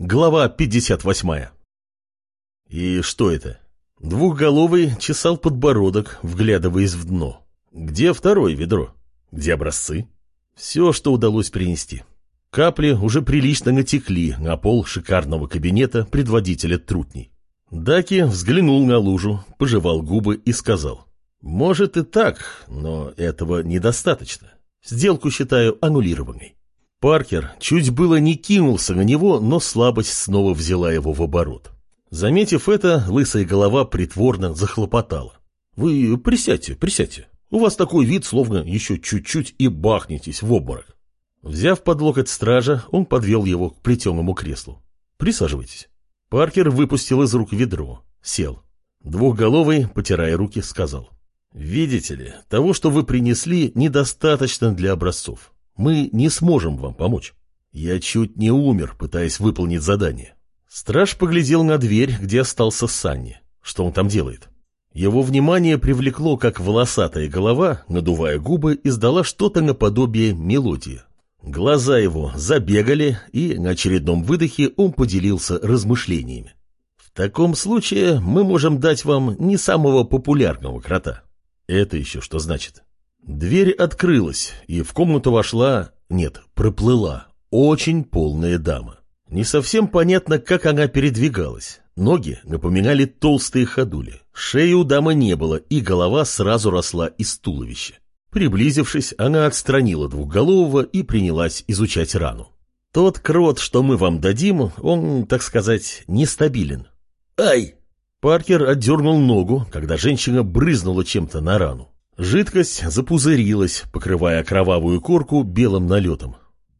Глава 58. И что это? Двухголовый чесал подбородок, вглядываясь в дно. Где второе ведро? Где образцы? Все, что удалось принести. Капли уже прилично натекли на пол шикарного кабинета предводителя трутней. Даки взглянул на лужу, пожевал губы и сказал. «Может и так, но этого недостаточно. Сделку считаю аннулированной». Паркер чуть было не кинулся на него, но слабость снова взяла его в оборот. Заметив это, лысая голова притворно захлопотала. «Вы присядьте, присядьте. У вас такой вид, словно еще чуть-чуть и бахнетесь в обморок». Взяв под локоть стража, он подвел его к плетеному креслу. «Присаживайтесь». Паркер выпустил из рук ведро, сел. Двухголовый, потирая руки, сказал. «Видите ли, того, что вы принесли, недостаточно для образцов. Мы не сможем вам помочь. Я чуть не умер, пытаясь выполнить задание. Страж поглядел на дверь, где остался Санни. Что он там делает? Его внимание привлекло, как волосатая голова, надувая губы, издала что-то наподобие мелодии. Глаза его забегали, и на очередном выдохе он поделился размышлениями. В таком случае мы можем дать вам не самого популярного крота. Это еще что значит? Дверь открылась, и в комнату вошла, нет, проплыла, очень полная дама. Не совсем понятно, как она передвигалась. Ноги напоминали толстые ходули. Шеи у дамы не было, и голова сразу росла из туловища. Приблизившись, она отстранила двухголового и принялась изучать рану. Тот крот, что мы вам дадим, он, так сказать, нестабилен. Ай! Паркер отдернул ногу, когда женщина брызнула чем-то на рану. Жидкость запузырилась, покрывая кровавую корку белым налетом.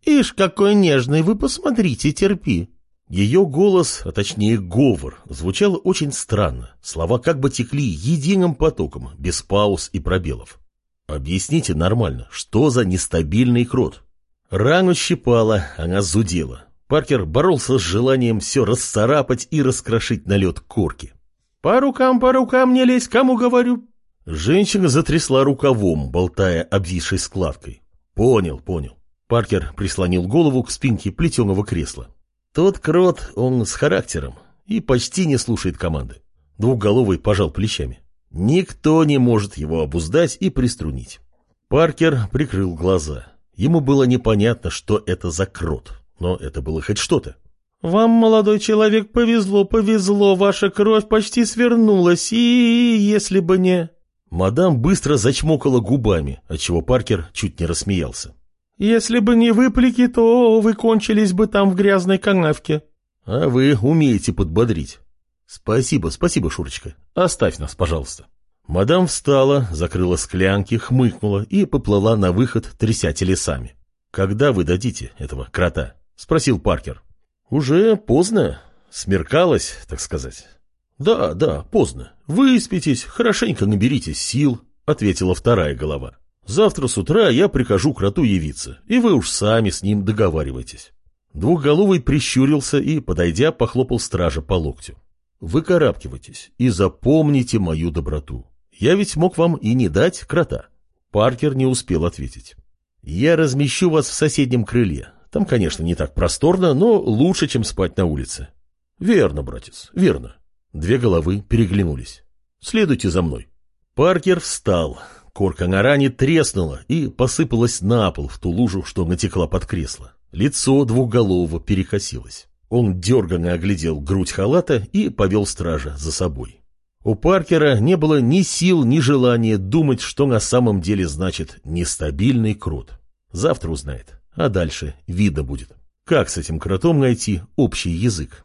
«Ишь, какой нежный, вы посмотрите, терпи!» Ее голос, а точнее говор, звучал очень странно. Слова как бы текли единым потоком, без пауз и пробелов. «Объясните нормально, что за нестабильный крот?» Рану щипала, она зудела. Паркер боролся с желанием все расцарапать и раскрошить налет корки. «По рукам, по рукам не лезь, кому говорю?» Женщина затрясла рукавом, болтая обвисшей складкой. «Понял, понял». Паркер прислонил голову к спинке плетеного кресла. Тот крот, он с характером и почти не слушает команды. Двухголовый пожал плечами. Никто не может его обуздать и приструнить. Паркер прикрыл глаза. Ему было непонятно, что это за крот, но это было хоть что-то. «Вам, молодой человек, повезло, повезло, ваша кровь почти свернулась, и если бы не...» Мадам быстро зачмокала губами, отчего Паркер чуть не рассмеялся. «Если бы не выплеки, то вы кончились бы там в грязной канавке». «А вы умеете подбодрить». «Спасибо, спасибо, Шурочка. Оставь нас, пожалуйста». Мадам встала, закрыла склянки, хмыкнула и поплыла на выход, тряся телесами. «Когда вы дадите этого крота?» — спросил Паркер. «Уже поздно. Смеркалось, так сказать». «Да, да, поздно. Выспитесь, хорошенько наберитесь сил», — ответила вторая голова. «Завтра с утра я прикажу кроту явиться, и вы уж сами с ним договаривайтесь». Двухголовый прищурился и, подойдя, похлопал стража по локтю. «Выкарабкивайтесь и запомните мою доброту. Я ведь мог вам и не дать крота». Паркер не успел ответить. «Я размещу вас в соседнем крыле. Там, конечно, не так просторно, но лучше, чем спать на улице». «Верно, братец, верно. Две головы переглянулись. «Следуйте за мной». Паркер встал. Корка на ране треснула и посыпалась на пол в ту лужу, что натекла под кресло. Лицо двухголового перекосилось. Он дерганно оглядел грудь халата и повел стража за собой. У Паркера не было ни сил, ни желания думать, что на самом деле значит нестабильный крот. Завтра узнает, а дальше видно будет. Как с этим кротом найти общий язык?